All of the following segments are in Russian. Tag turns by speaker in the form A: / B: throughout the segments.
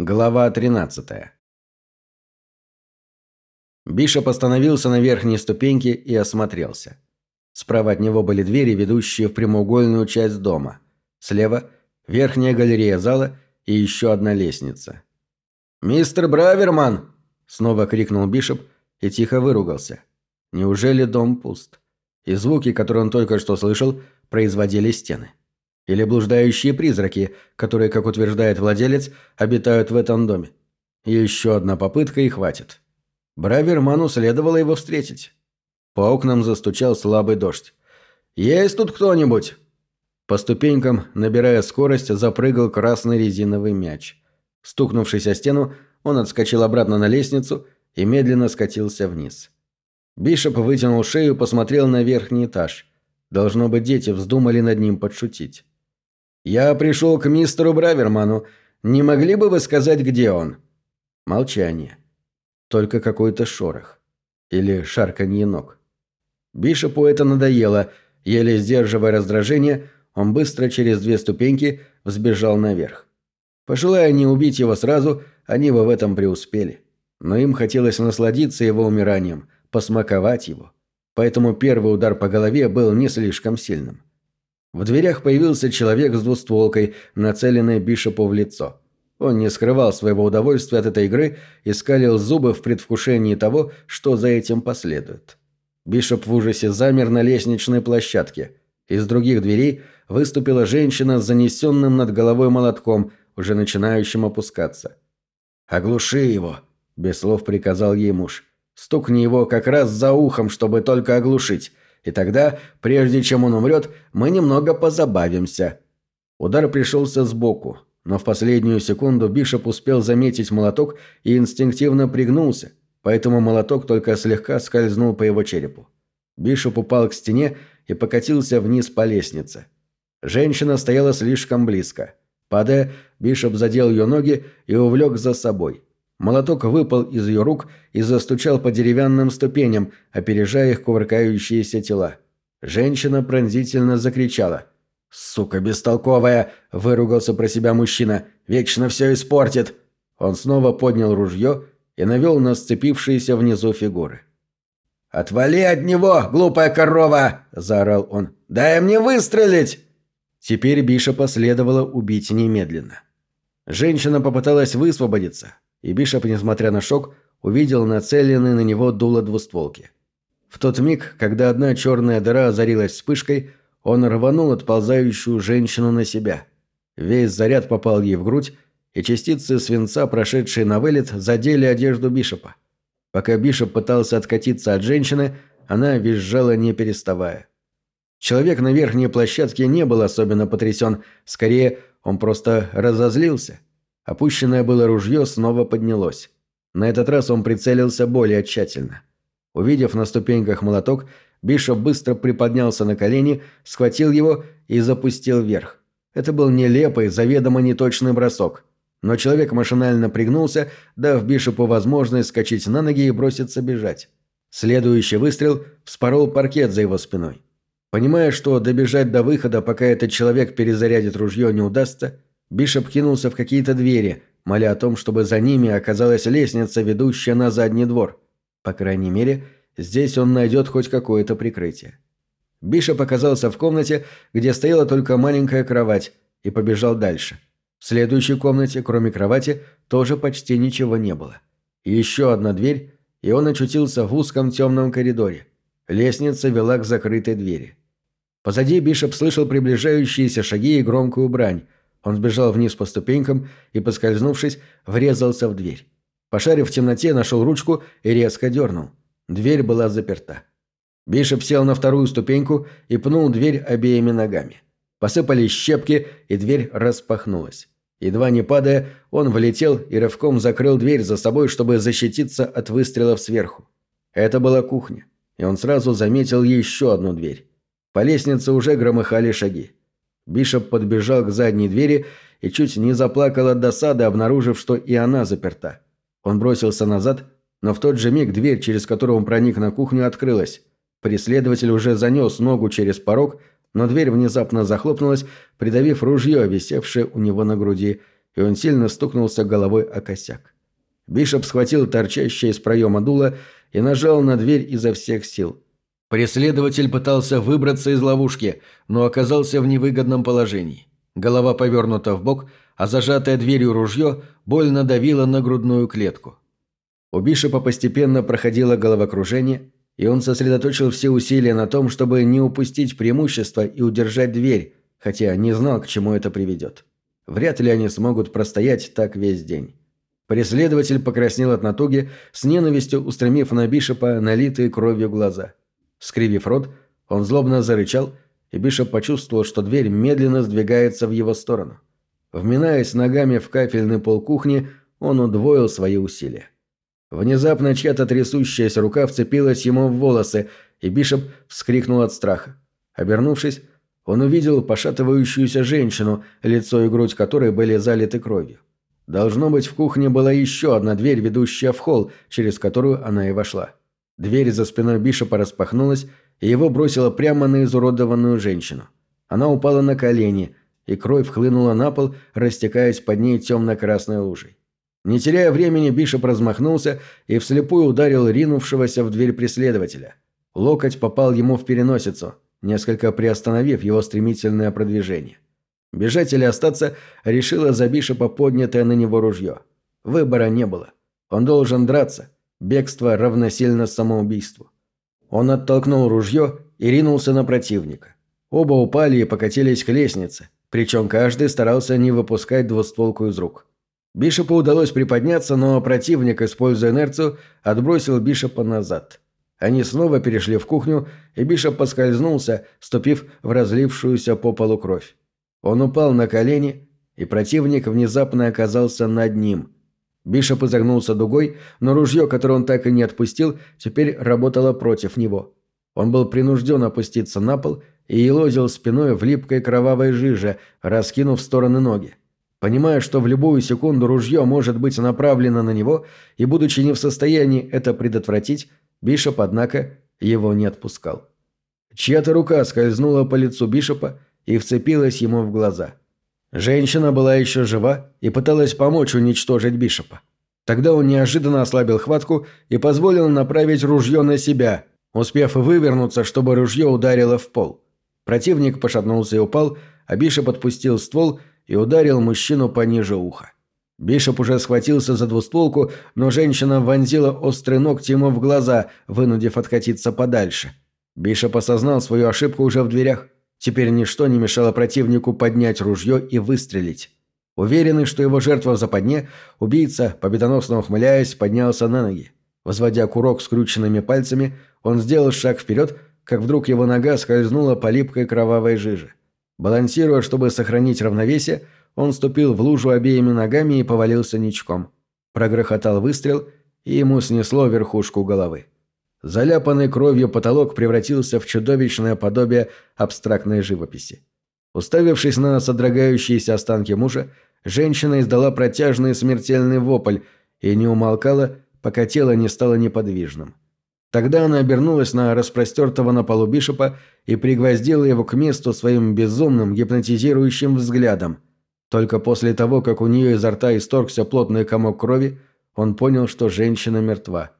A: Глава 13. Бишоп остановился на верхней ступеньке и осмотрелся. Справа от него были двери, ведущие в прямоугольную часть дома. Слева – верхняя галерея зала и еще одна лестница. «Мистер Браверман!» – снова крикнул Бишоп и тихо выругался. Неужели дом пуст? И звуки, которые он только что слышал, производили стены. Или блуждающие призраки, которые, как утверждает владелец, обитают в этом доме. Еще одна попытка и хватит. Браверману следовало его встретить. По окнам застучал слабый дождь. «Есть тут кто-нибудь?» По ступенькам, набирая скорость, запрыгал красный резиновый мяч. Стукнувшись о стену, он отскочил обратно на лестницу и медленно скатился вниз. Бишоп вытянул шею посмотрел на верхний этаж. Должно быть, дети вздумали над ним подшутить. «Я пришел к мистеру Браверману. Не могли бы вы сказать, где он?» Молчание. Только какой-то шорох. Или шарканье ног. Бишопу это надоело. Еле сдерживая раздражение, он быстро через две ступеньки взбежал наверх. Пожелая не убить его сразу, они бы в этом преуспели. Но им хотелось насладиться его умиранием, посмаковать его. Поэтому первый удар по голове был не слишком сильным. В дверях появился человек с двустволкой, нацеленной Бишопу в лицо. Он не скрывал своего удовольствия от этой игры и скалил зубы в предвкушении того, что за этим последует. Бишоп в ужасе замер на лестничной площадке. Из других дверей выступила женщина с занесенным над головой молотком, уже начинающим опускаться. «Оглуши его!» – без слов приказал ей муж. «Стукни его как раз за ухом, чтобы только оглушить. И тогда, прежде чем он умрет, мы немного позабавимся». Удар пришелся сбоку, но в последнюю секунду Бишоп успел заметить молоток и инстинктивно пригнулся, поэтому молоток только слегка скользнул по его черепу. Бишоп упал к стене и покатился вниз по лестнице. Женщина стояла слишком близко. Падая, Бишоп задел ее ноги и увлек за собой. Молоток выпал из ее рук и застучал по деревянным ступеням, опережая их кувыркающиеся тела. Женщина пронзительно закричала. «Сука бестолковая!» – выругался про себя мужчина. «Вечно все испортит!» Он снова поднял ружье и навел на сцепившиеся внизу фигуры. «Отвали от него, глупая корова!» – заорал он. «Дай мне выстрелить!» Теперь Бишопа следовало убить немедленно. Женщина попыталась высвободиться, и Бишоп, несмотря на шок, увидел нацеленный на него дуло двустволки. В тот миг, когда одна черная дыра озарилась вспышкой, он рванул отползающую женщину на себя. Весь заряд попал ей в грудь, и частицы свинца, прошедшие на вылет, задели одежду Бишопа. Пока Бишоп пытался откатиться от женщины, она визжала не переставая. Человек на верхней площадке не был особенно потрясен, скорее, он просто разозлился – Опущенное было ружье снова поднялось. На этот раз он прицелился более тщательно. Увидев на ступеньках молоток, Бишоп быстро приподнялся на колени, схватил его и запустил вверх. Это был нелепый, заведомо неточный бросок. Но человек машинально пригнулся, дав Бишопу возможность скачать на ноги и броситься бежать. Следующий выстрел вспорол паркет за его спиной. Понимая, что добежать до выхода, пока этот человек перезарядит ружье, не удастся, Бишоп кинулся в какие-то двери, моля о том, чтобы за ними оказалась лестница, ведущая на задний двор. По крайней мере, здесь он найдет хоть какое-то прикрытие. Бишоп оказался в комнате, где стояла только маленькая кровать, и побежал дальше. В следующей комнате, кроме кровати, тоже почти ничего не было. Еще одна дверь, и он очутился в узком темном коридоре. Лестница вела к закрытой двери. Позади Бишоп слышал приближающиеся шаги и громкую брань. Он сбежал вниз по ступенькам и, поскользнувшись, врезался в дверь. Пошарив в темноте, нашел ручку и резко дернул. Дверь была заперта. Бишоп сел на вторую ступеньку и пнул дверь обеими ногами. Посыпались щепки, и дверь распахнулась. Едва не падая, он влетел и рывком закрыл дверь за собой, чтобы защититься от выстрелов сверху. Это была кухня, и он сразу заметил еще одну дверь. По лестнице уже громыхали шаги. Бишоп подбежал к задней двери и чуть не заплакал от досады, обнаружив, что и она заперта. Он бросился назад, но в тот же миг дверь, через которую он проник на кухню, открылась. Преследователь уже занес ногу через порог, но дверь внезапно захлопнулась, придавив ружье, висевшее у него на груди, и он сильно стукнулся головой о косяк. Бишоп схватил торчащее из проема дуло и нажал на дверь изо всех сил. Преследователь пытался выбраться из ловушки, но оказался в невыгодном положении. Голова повернута в бок, а зажатое дверью ружье больно давило на грудную клетку. У Бишопа постепенно проходило головокружение, и он сосредоточил все усилия на том, чтобы не упустить преимущество и удержать дверь, хотя не знал, к чему это приведет. Вряд ли они смогут простоять так весь день. Преследователь покраснел от натуги, с ненавистью устремив на Бишопа налитые кровью глаза. Скривив рот, он злобно зарычал, и Бишоп почувствовал, что дверь медленно сдвигается в его сторону. Вминаясь ногами в кафельный пол кухни, он удвоил свои усилия. Внезапно чья-то трясущаяся рука вцепилась ему в волосы, и Бишоп вскрикнул от страха. Обернувшись, он увидел пошатывающуюся женщину, лицо и грудь которой были залиты кровью. Должно быть, в кухне была еще одна дверь, ведущая в холл, через которую она и вошла. Дверь за спиной Бишопа распахнулась, и его бросило прямо на изуродованную женщину. Она упала на колени, и кровь хлынула на пол, растекаясь под ней темно-красной лужей. Не теряя времени, Бишоп размахнулся и вслепую ударил ринувшегося в дверь преследователя. Локоть попал ему в переносицу, несколько приостановив его стремительное продвижение. Бежать или остаться решила за Бишопа поднятое на него ружье. Выбора не было. Он должен драться. Бегство равносильно самоубийству. Он оттолкнул ружье и ринулся на противника. Оба упали и покатились к лестнице, причем каждый старался не выпускать двустволку из рук. Бишопу удалось приподняться, но противник, используя инерцию, отбросил Бишопа назад. Они снова перешли в кухню, и Бишоп поскользнулся, ступив в разлившуюся по полу кровь. Он упал на колени, и противник внезапно оказался над ним. Бишоп изогнулся дугой, но ружье, которое он так и не отпустил, теперь работало против него. Он был принужден опуститься на пол и елозил спиной в липкой кровавой жиже, раскинув в стороны ноги. Понимая, что в любую секунду ружье может быть направлено на него, и будучи не в состоянии это предотвратить, Бишоп, однако, его не отпускал. Чья-то рука скользнула по лицу Бишопа и вцепилась ему в глаза. Женщина была еще жива и пыталась помочь уничтожить Бишопа. Тогда он неожиданно ослабил хватку и позволил направить ружье на себя, успев вывернуться, чтобы ружье ударило в пол. Противник пошатнулся и упал, а Бишоп отпустил ствол и ударил мужчину пониже уха. Бишоп уже схватился за двустволку, но женщина вонзила острый ногти ему в глаза, вынудив откатиться подальше. Бишоп осознал свою ошибку уже в дверях. Теперь ничто не мешало противнику поднять ружье и выстрелить. Уверенный, что его жертва в западне, убийца, победоносно ухмыляясь, поднялся на ноги. Возводя курок скрюченными пальцами, он сделал шаг вперед, как вдруг его нога скользнула по липкой кровавой жиже. Балансируя, чтобы сохранить равновесие, он ступил в лужу обеими ногами и повалился ничком. Прогрохотал выстрел, и ему снесло верхушку головы. Заляпанный кровью потолок превратился в чудовищное подобие абстрактной живописи. Уставившись на содрогающиеся останки мужа, женщина издала протяжный смертельный вопль и не умолкала, пока тело не стало неподвижным. Тогда она обернулась на распростертого на полу Бишопа и пригвоздила его к месту своим безумным гипнотизирующим взглядом. Только после того, как у нее изо рта исторгся плотный комок крови, он понял, что женщина мертва.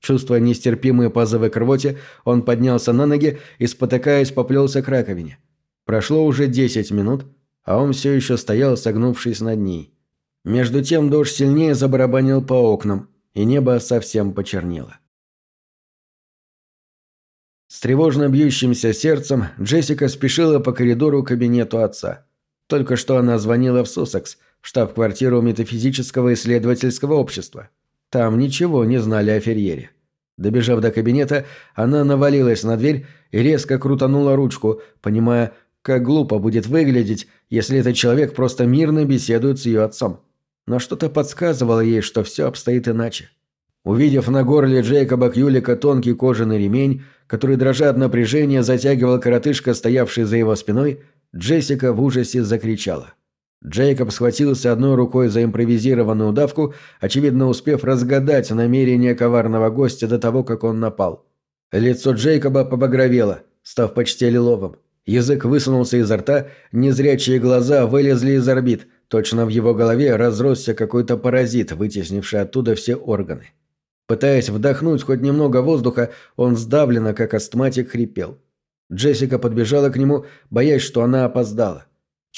A: Чувствуя нестерпимые позывы к рвоте, он поднялся на ноги и, спотыкаясь, поплелся к раковине. Прошло уже десять минут, а он все еще стоял, согнувшись над ней. Между тем дождь сильнее забарабанил по окнам, и небо совсем почернело. С тревожно бьющимся сердцем Джессика спешила по коридору к кабинету отца. Только что она звонила в Суссекс, в штаб-квартиру метафизического исследовательского общества. Там ничего не знали о Ферьере. Добежав до кабинета, она навалилась на дверь и резко крутанула ручку, понимая, как глупо будет выглядеть, если этот человек просто мирно беседует с ее отцом. Но что-то подсказывало ей, что все обстоит иначе. Увидев на горле Джейкоба Кьюлика тонкий кожаный ремень, который, дрожа от напряжения, затягивал коротышка, стоявший за его спиной, Джессика в ужасе закричала. Джейкоб схватился одной рукой за импровизированную удавку, очевидно успев разгадать намерение коварного гостя до того, как он напал. Лицо Джейкоба побагровело, став почти лиловым. Язык высунулся изо рта, незрячие глаза вылезли из орбит, точно в его голове разросся какой-то паразит, вытеснивший оттуда все органы. Пытаясь вдохнуть хоть немного воздуха, он сдавленно, как астматик, хрипел. Джессика подбежала к нему, боясь, что она опоздала.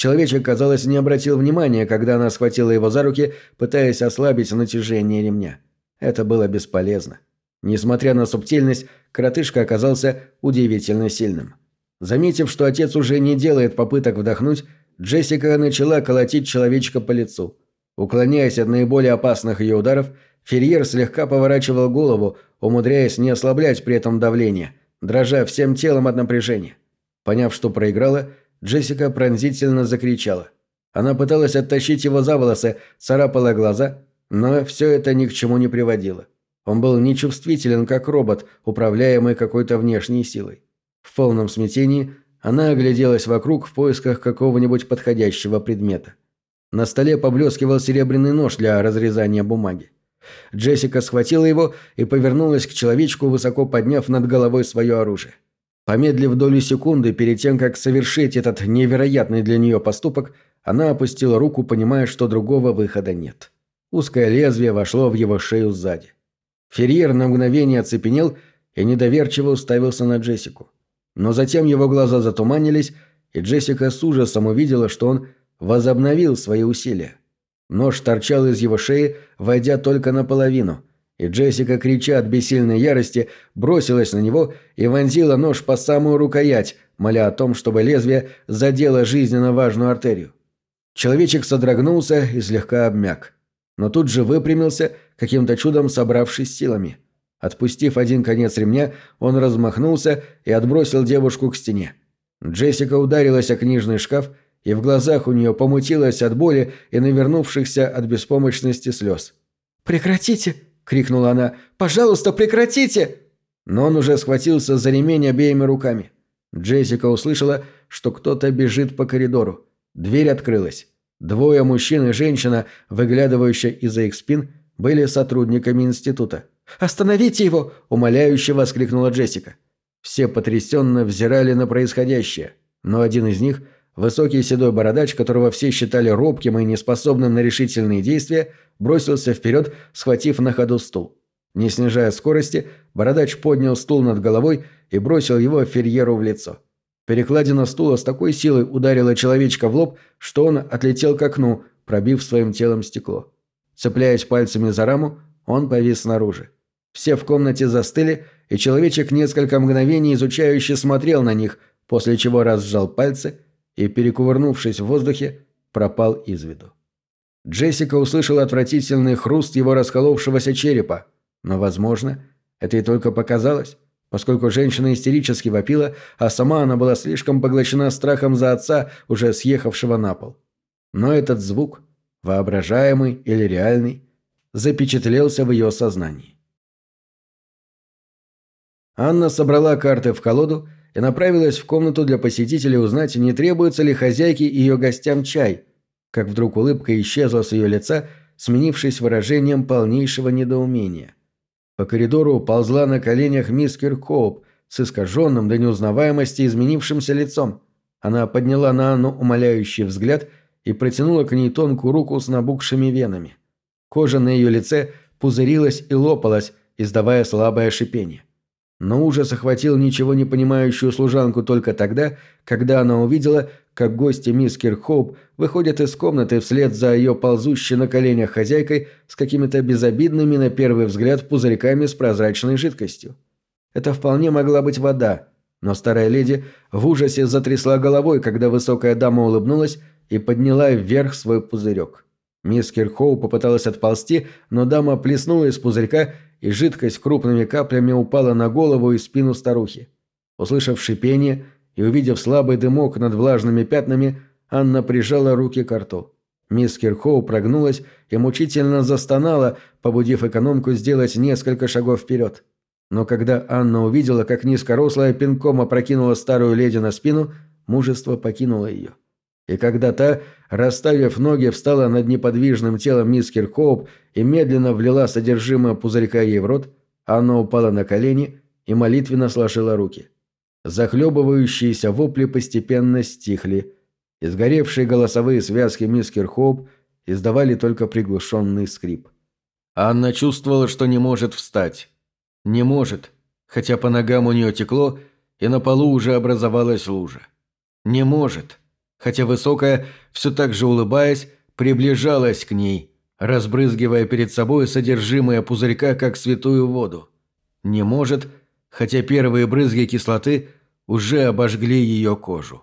A: Человечек, казалось, не обратил внимания, когда она схватила его за руки, пытаясь ослабить натяжение ремня. Это было бесполезно. Несмотря на субтильность, коротышка оказался удивительно сильным. Заметив, что отец уже не делает попыток вдохнуть, Джессика начала колотить человечка по лицу. Уклоняясь от наиболее опасных ее ударов, Ферьер слегка поворачивал голову, умудряясь не ослаблять при этом давление, дрожа всем телом от напряжения. Поняв, что проиграла, Джессика пронзительно закричала. Она пыталась оттащить его за волосы, царапала глаза, но все это ни к чему не приводило. Он был нечувствителен, как робот, управляемый какой-то внешней силой. В полном смятении она огляделась вокруг в поисках какого-нибудь подходящего предмета. На столе поблескивал серебряный нож для разрезания бумаги. Джессика схватила его и повернулась к человечку, высоко подняв над головой свое оружие. Помедлив долю секунды перед тем, как совершить этот невероятный для нее поступок, она опустила руку, понимая, что другого выхода нет. Узкое лезвие вошло в его шею сзади. Ферьер на мгновение оцепенел и недоверчиво уставился на Джессику. Но затем его глаза затуманились, и Джессика с ужасом увидела, что он возобновил свои усилия. Нож торчал из его шеи, войдя только наполовину, и Джессика, крича от бессильной ярости, бросилась на него и вонзила нож по самую рукоять, моля о том, чтобы лезвие задело жизненно важную артерию. Человечек содрогнулся и слегка обмяк. Но тут же выпрямился, каким-то чудом собравшись силами. Отпустив один конец ремня, он размахнулся и отбросил девушку к стене. Джессика ударилась о книжный шкаф, и в глазах у нее помутилось от боли и навернувшихся от беспомощности слез. «Прекратите!» – крикнула она. «Пожалуйста, прекратите!» Но он уже схватился за ремень обеими руками. Джессика услышала, что кто-то бежит по коридору. Дверь открылась. Двое мужчин и женщина, выглядывающие из-за их спин, были сотрудниками института. «Остановите его!» – умоляюще воскликнула Джессика. Все потрясенно взирали на происходящее, но один из них, высокий седой бородач, которого все считали робким и неспособным на решительные действия, бросился вперед, схватив на ходу стул. Не снижая скорости, бородач поднял стул над головой и бросил его Ферьеру в лицо. Перекладина стула с такой силой ударила человечка в лоб, что он отлетел к окну, пробив своим телом стекло. Цепляясь пальцами за раму, он повис снаружи. Все в комнате застыли, и человечек несколько мгновений изучающе смотрел на них, после чего разжал пальцы и, перекувырнувшись в воздухе, пропал из виду. Джессика услышала отвратительный хруст его расколовшегося черепа, но, возможно, это и только показалось, поскольку женщина истерически вопила, а сама она была слишком поглощена страхом за отца, уже съехавшего на пол. Но этот звук, воображаемый или реальный, запечатлелся в ее сознании. Анна собрала карты в колоду и направилась в комнату для посетителей узнать, не требуется ли хозяйке и ее гостям чай, как вдруг улыбка исчезла с ее лица, сменившись выражением полнейшего недоумения. По коридору ползла на коленях мисс Киркоуп с искаженным до неузнаваемости изменившимся лицом. Она подняла на Анну умоляющий взгляд и протянула к ней тонкую руку с набухшими венами. Кожа на ее лице пузырилась и лопалась, издавая слабое шипение. Но ужас охватил ничего не понимающую служанку только тогда, когда она увидела, как гости мисс Кирхоуп выходят из комнаты вслед за ее ползущей на коленях хозяйкой с какими-то безобидными на первый взгляд пузырьками с прозрачной жидкостью. Это вполне могла быть вода, но старая леди в ужасе затрясла головой, когда высокая дама улыбнулась и подняла вверх свой пузырек. Мисс Кирхоу попыталась отползти, но дама плеснула из пузырька и жидкость крупными каплями упала на голову и спину старухи. Услышав шипение и увидев слабый дымок над влажными пятнами, Анна прижала руки к рту. Мисс Кирхоу прогнулась и мучительно застонала, побудив экономку сделать несколько шагов вперед. Но когда Анна увидела, как низкорослая пинком опрокинула старую леди на спину, мужество покинуло ее. И когда та, расставив ноги, встала над неподвижным телом мисс Киркоуп и медленно влила содержимое пузырька ей в рот, она упала на колени и молитвенно сложила руки. Захлебывающиеся вопли постепенно стихли, и сгоревшие голосовые связки мисс Кирхоуп издавали только приглушенный скрип. Анна чувствовала, что не может встать. Не может, хотя по ногам у нее текло, и на полу уже образовалась лужа. Не может, хотя высокая, все так же улыбаясь, приближалась к ней, разбрызгивая перед собой содержимое пузырька, как святую воду. Не может, хотя первые брызги кислоты уже обожгли ее кожу.